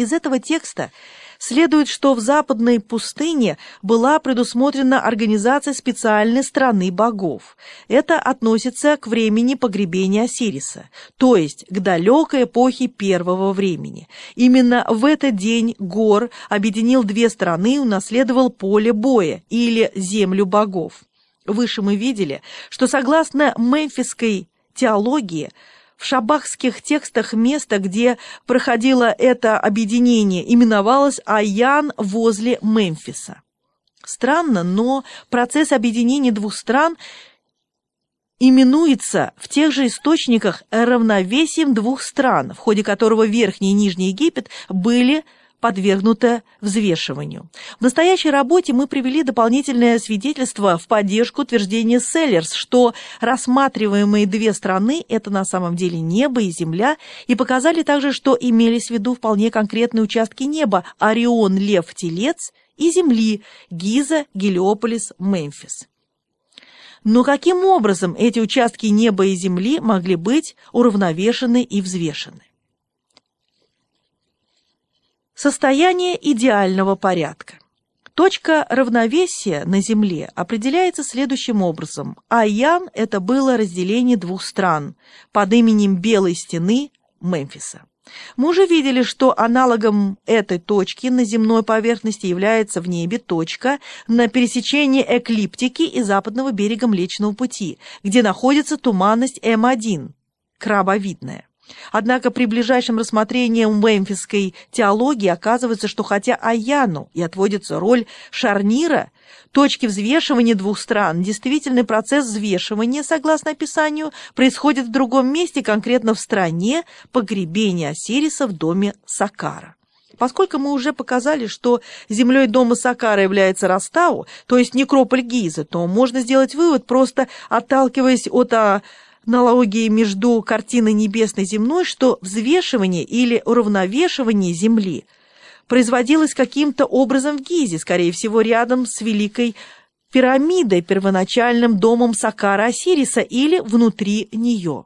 Из этого текста следует, что в западной пустыне была предусмотрена организация специальной страны богов. Это относится к времени погребения Осириса, то есть к далекой эпохе первого времени. Именно в этот день Гор объединил две страны и унаследовал поле боя или землю богов. Выше мы видели, что согласно мемфисской теологии – в шабахских текстах место, где проходило это объединение, именовалось Аян возле Мемфиса. Странно, но процесс объединения двух стран именуется в тех же источниках равновесием двух стран, в ходе которого Верхний и Нижний Египет были подвергнуто взвешиванию. В настоящей работе мы привели дополнительное свидетельство в поддержку утверждения Селлерс, что рассматриваемые две страны – это на самом деле небо и земля, и показали также, что имелись в виду вполне конкретные участки неба – Орион, Лев, Телец и земли – Гиза, Гелиополис, Мемфис. Но каким образом эти участки неба и земли могли быть уравновешены и взвешены? Состояние идеального порядка. Точка равновесия на Земле определяется следующим образом. Аян – это было разделение двух стран под именем Белой стены Мемфиса. Мы уже видели, что аналогом этой точки на земной поверхности является в небе точка на пересечении эклиптики и западного берега Млечного Пути, где находится туманность М1, крабовидная. Однако при ближайшем рассмотрении мемфисской теологии оказывается, что хотя Аяну и отводится роль шарнира, точки взвешивания двух стран, действительный процесс взвешивания, согласно описанию, происходит в другом месте, конкретно в стране погребения Осириса в доме Сакара. Поскольку мы уже показали, что землей дома Сакара является Растау, то есть некрополь Гизы, то можно сделать вывод, просто отталкиваясь от а, аналогии между картиной небесной земной, что взвешивание или уравновешивание Земли производилось каким-то образом в Гизе, скорее всего, рядом с Великой пирамидой, первоначальным домом Сакара Осириса или внутри нее.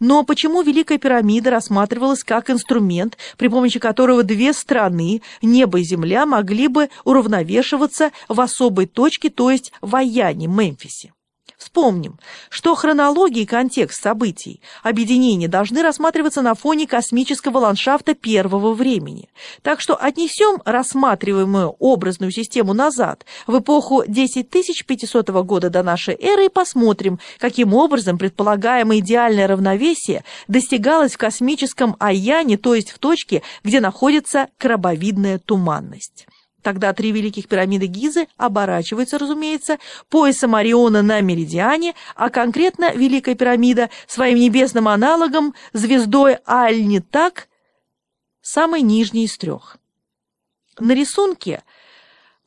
Но почему Великая пирамида рассматривалась как инструмент, при помощи которого две страны, небо и земля, могли бы уравновешиваться в особой точке, то есть в Аяне, Мемфисе? Вспомним, что хронология и контекст событий объединения должны рассматриваться на фоне космического ландшафта первого времени. Так что отнесем рассматриваемую образную систему назад, в эпоху 10500 года до нашей эры, и посмотрим, каким образом предполагаемое идеальное равновесие достигалось в космическом Аяне, то есть в точке, где находится крабовидная туманность. Тогда три великих пирамиды Гизы оборачиваются, разумеется, поясом Ориона на Меридиане, а конкретно Великая пирамида своим небесным аналогом звездой Аль-Нитак, самой нижней из трех. На рисунке –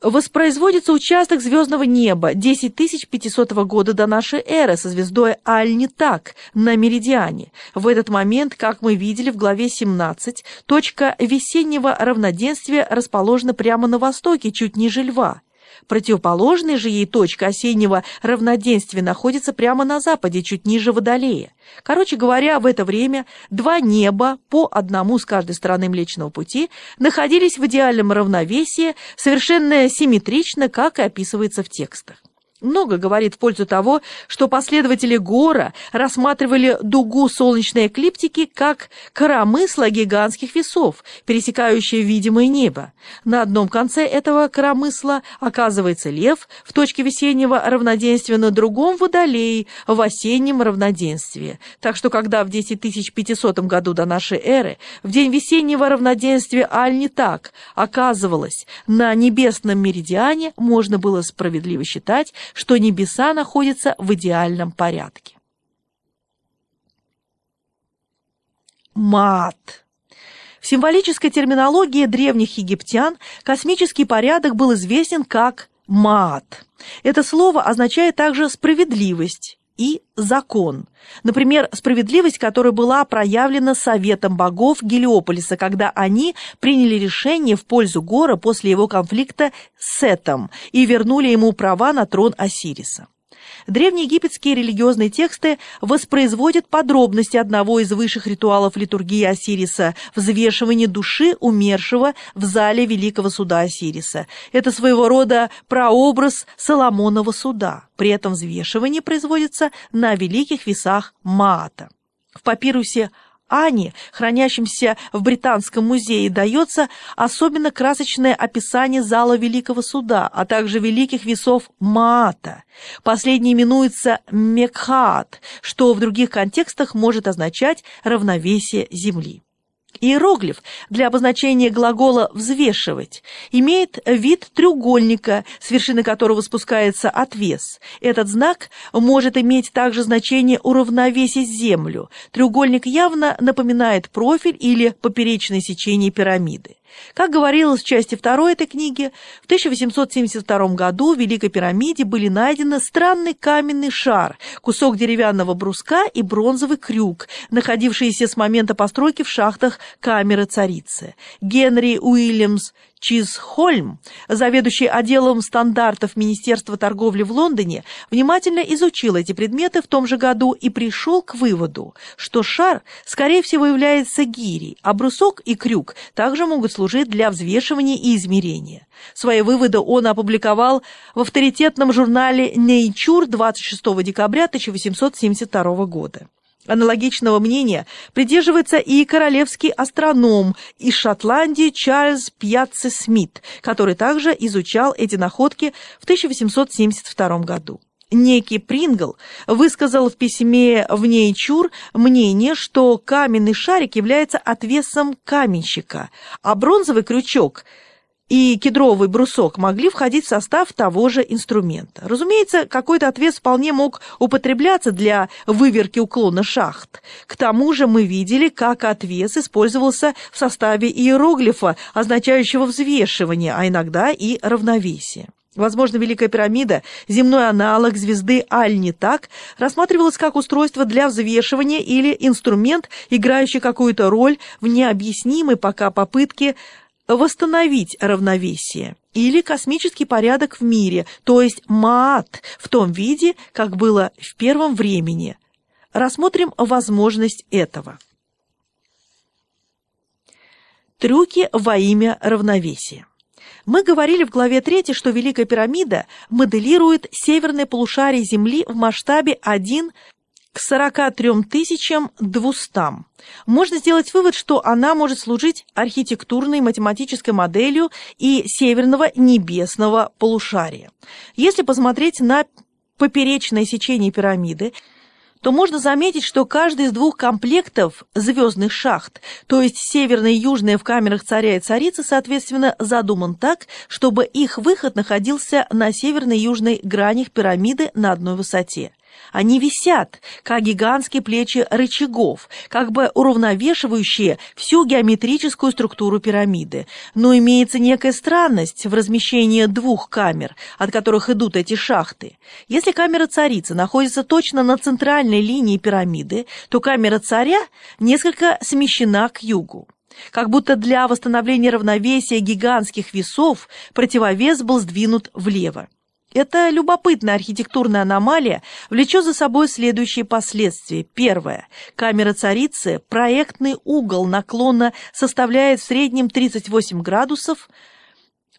воспроизводится участок звездного неба 10500 года до нашей эры со звездой Аль-Нитак на Меридиане. В этот момент, как мы видели в главе 17, точка весеннего равноденствия расположена прямо на востоке, чуть ниже Льва. Противоположная же ей точка осеннего равноденствия находится прямо на западе, чуть ниже Водолея. Короче говоря, в это время два неба, по одному с каждой стороны Млечного Пути, находились в идеальном равновесии, совершенно симметрично, как и описывается в текстах много говорит в пользу того, что последователи Гора рассматривали дугу солнечной эклиптики как коромысло гигантских весов, пересекающие видимое небо. На одном конце этого коромысла оказывается лев в точке весеннего равноденствия, на другом – водолей в осеннем равноденствии. Так что, когда в 10500 году до нашей эры, в день весеннего равноденствия Аль-Нитак оказывалось на небесном меридиане, можно было справедливо считать, что небеса находятся в идеальном порядке. Мат. В символической терминологии древних египтян космический порядок был известен как мат. Это слово означает также справедливость и закон. Например, справедливость, которая была проявлена Советом богов Гелиополиса, когда они приняли решение в пользу Гора после его конфликта с Сетом и вернули ему права на трон Осириса. Древнеегипетские религиозные тексты воспроизводят подробности одного из высших ритуалов литургии Осириса – взвешивание души умершего в зале Великого суда Осириса. Это своего рода прообраз Соломонова суда. При этом взвешивание производится на великих весах Маата. В папирусе Ани, хранящемся в Британском музее, дается особенно красочное описание зала Великого Суда, а также великих весов Маата. Последний именуется Мекхаат, что в других контекстах может означать равновесие Земли. Иероглиф для обозначения глагола «взвешивать» имеет вид треугольника, с вершины которого спускается отвес. Этот знак может иметь также значение уравновесить землю. Треугольник явно напоминает профиль или поперечное сечение пирамиды. Как говорилось в части второй этой книги, в 1872 году в Великой пирамиде были найдены странный каменный шар, кусок деревянного бруска и бронзовый крюк, находившиеся с момента постройки в шахтах камеры царицы. Генри Уильямс Чизхольм, заведующий отделом стандартов Министерства торговли в Лондоне, внимательно изучил эти предметы в том же году и пришел к выводу, что шар, скорее всего, является гирей, а брусок и крюк также могут служить для взвешивания и измерения. Свои выводы он опубликовал в авторитетном журнале Nature 26 декабря 1872 года. Аналогичного мнения придерживается и королевский астроном из Шотландии Чарльз Пьяцци Смит, который также изучал эти находки в 1872 году. Некий Прингл высказал в письме в Нейчур мнение, что каменный шарик является отвесом каменщика, а бронзовый крючок – и кедровый брусок могли входить в состав того же инструмента. Разумеется, какой-то отвес вполне мог употребляться для выверки уклона шахт. К тому же мы видели, как отвес использовался в составе иероглифа, означающего взвешивание, а иногда и равновесие. Возможно, Великая пирамида, земной аналог звезды Аль-Нитак, рассматривалась как устройство для взвешивания или инструмент, играющий какую-то роль в необъяснимой пока попытке восстановить равновесие или космический порядок в мире, то есть Маат в том виде, как было в первом времени. Рассмотрим возможность этого. Трюки во имя равновесия. Мы говорили в главе 3, что Великая пирамида моделирует северное полушарие Земли в масштабе 1 к 43 200. Можно сделать вывод, что она может служить архитектурной математической моделью и северного небесного полушария. Если посмотреть на поперечное сечение пирамиды, то можно заметить, что каждый из двух комплектов звездных шахт, то есть северная и южная в камерах царя и царицы, соответственно, задуман так, чтобы их выход находился на северной и южной гранях пирамиды на одной высоте. Они висят, как гигантские плечи рычагов, как бы уравновешивающие всю геометрическую структуру пирамиды. Но имеется некая странность в размещении двух камер, от которых идут эти шахты. Если камера царицы находится точно на центральной линии пирамиды, то камера царя несколько смещена к югу. Как будто для восстановления равновесия гигантских весов противовес был сдвинут влево. Эта любопытная архитектурная аномалия влечет за собой следующие последствия. Первое. Камера царицы, проектный угол наклона составляет в среднем 38 градусов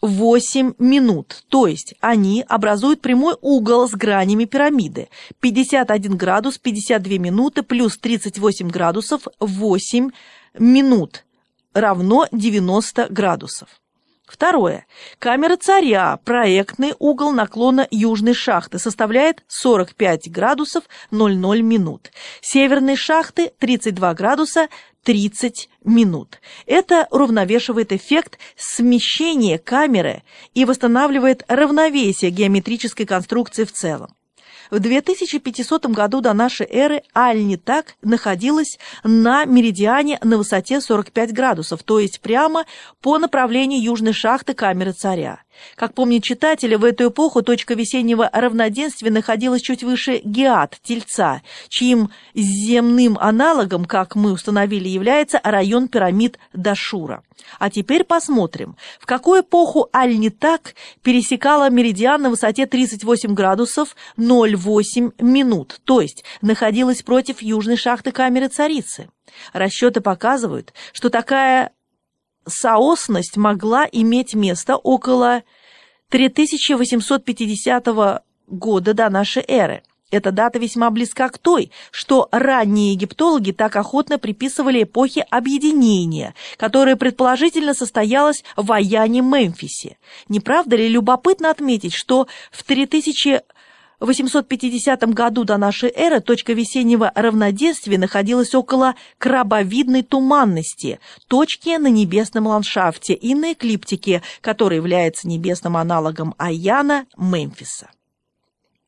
8 минут, то есть они образуют прямой угол с гранями пирамиды. 51 градус 52 минуты плюс 38 градусов 8 минут равно 90 градусов. Второе. Камера царя, проектный угол наклона южной шахты составляет 45 градусов 00 минут. Северной шахты 32 градуса 30 минут. Это уравновешивает эффект смещения камеры и восстанавливает равновесие геометрической конструкции в целом. В 2500 году до нашей эры Аль-Нитак находилась на меридиане на высоте 45 градусов, то есть прямо по направлению южной шахты камеры царя. Как помнит читатель, в эту эпоху точка весеннего равноденствия находилась чуть выше Геат, Тельца, чьим земным аналогом, как мы установили, является район пирамид Дашура. А теперь посмотрим, в какую эпоху Аль-Нитак пересекала меридиан на высоте 38 градусов 08 минут, то есть находилась против южной шахты камеры царицы. Расчеты показывают, что такая соосность могла иметь место около 3850 года до нашей эры. Эта дата весьма близка к той, что ранние египтологи так охотно приписывали эпохе объединения, которая предположительно состоялась в Аяне Мемфисе. Не правда ли любопытно отметить, что в 3000 в 850 году до нашей эры точка весеннего равноденствия находилась около крабовидной туманности, точки на небесном ландшафте и на эклиптике, который является небесным аналогом Аяна Мемфиса.